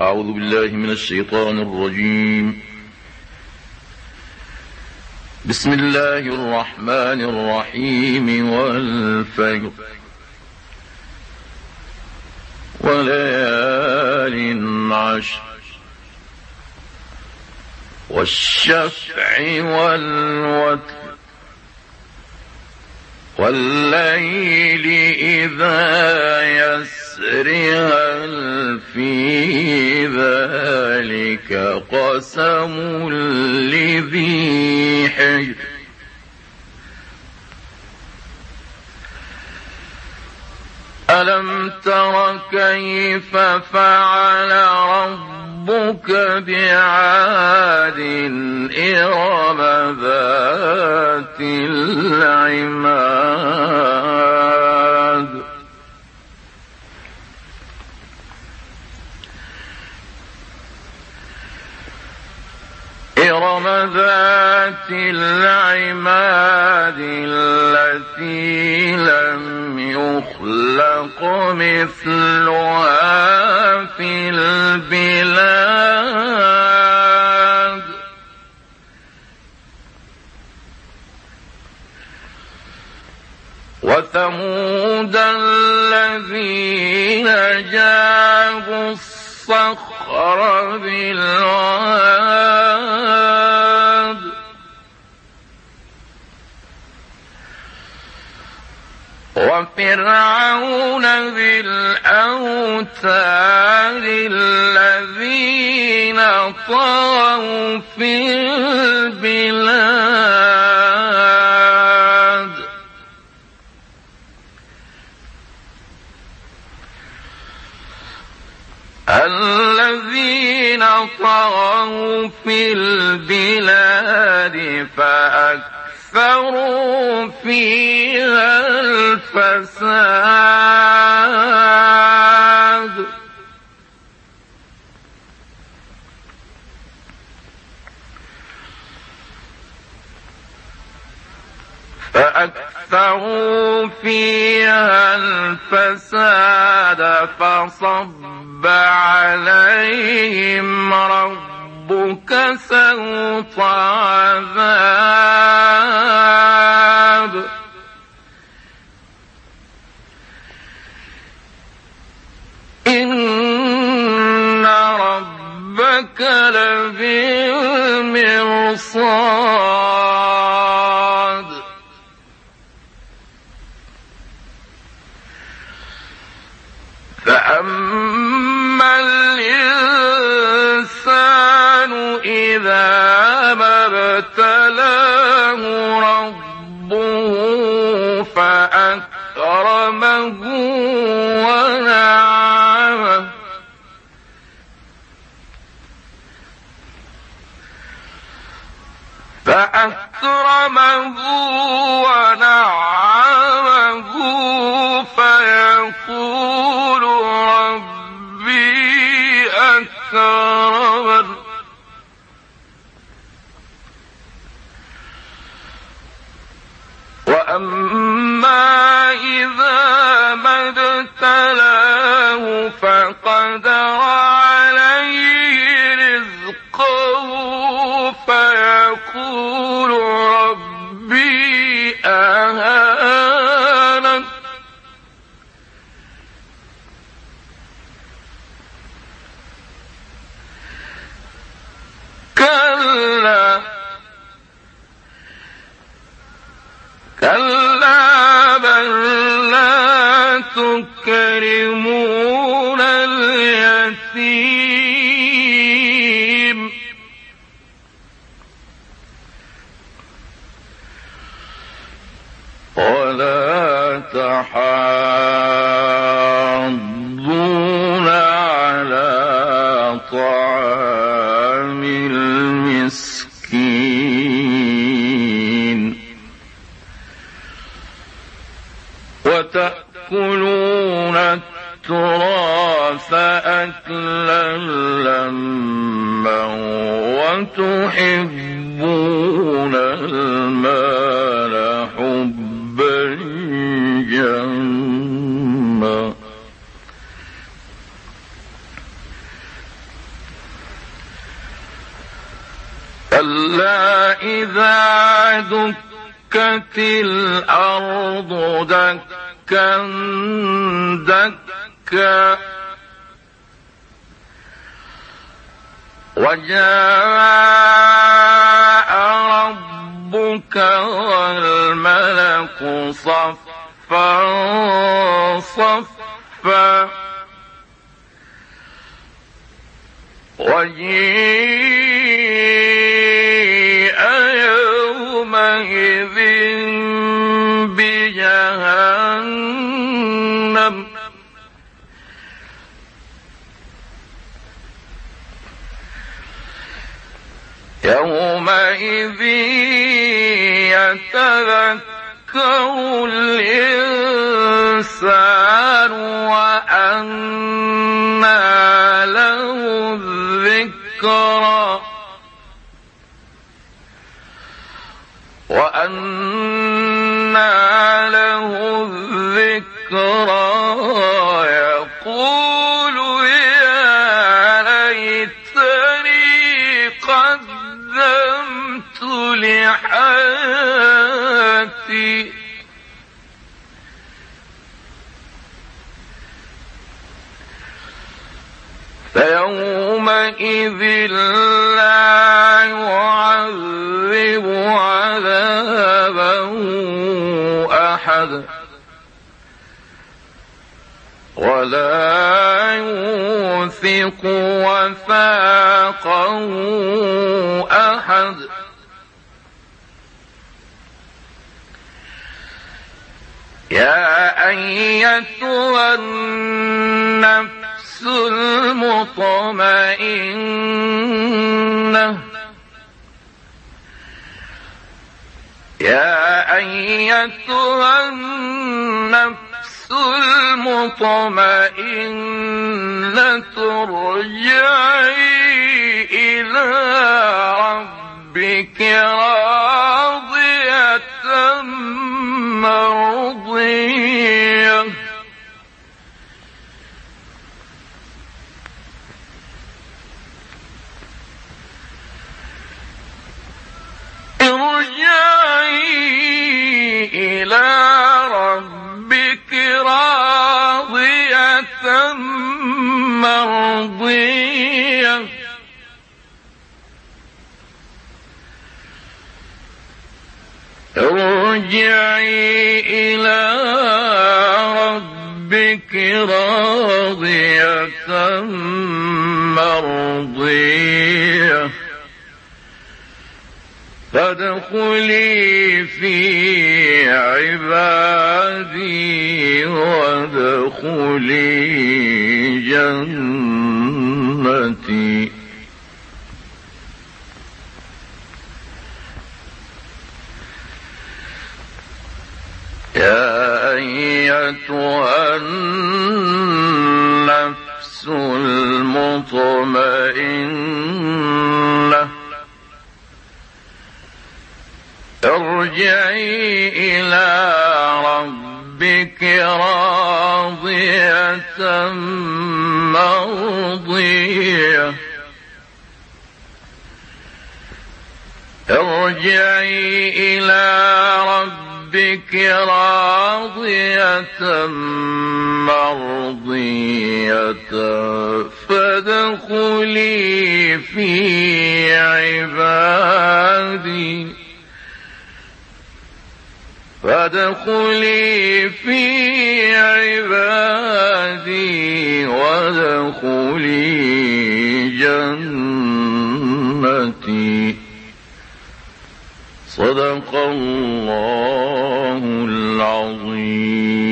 أعوذ بالله من الشيطان الرجيم. بسم الله الرحمن الرحيم والفجر وليال عشر والشفع والوتر والليل إذا يسر هل في ذلك قسم لذي حجر ألم تر كيف فعل ربك بعاد إرم ذات العماد؟ العماد التي لم يخلق مثلها في البلاد. وثمود الذين جابوا الصخر بالواد وفرعون ذي الأوتاد الذين طغوا في البلاد. الذين طغوا في البلاد فأكثروا فيها الفساد. فأكثروا فيها الفساد فصب عليهم ربك سوط عذاب. إن ربك لبالمرصاد. فأما الإنسان إذا ما ابتلاه ربه فأكرمه ونعمه فأكرمه ونعمه um, لا أكلا لما وتحبون المال حبا جما ألا إذا دكت الأرض دكا دكا وجاء ربك والملك صفا صفا وجيء يومئذ يتذكر الإنسان وأنى له الذكرى وأنى له الذكرى يقول فيومئذ لا يعذب عذابه أحد ولا يوثق وثاقه أحد يا أيتها النفس المطمئنة يا أيتها النفس المطمئنة ارجعي إلى ربك راضية مرضية مرضية ارجعي إلى ربك راضية مرضية. فادخلي في عبادي وادخلي جنتي. يا أيتها النفس المطمئنة ارجعي إلى ربك راضية مرضية. ارجعي إلى ربك راضية مرضية. فادخلي في عبادي. فادخلي في عبادي وادخلي جنتي. صدق الله العظيم.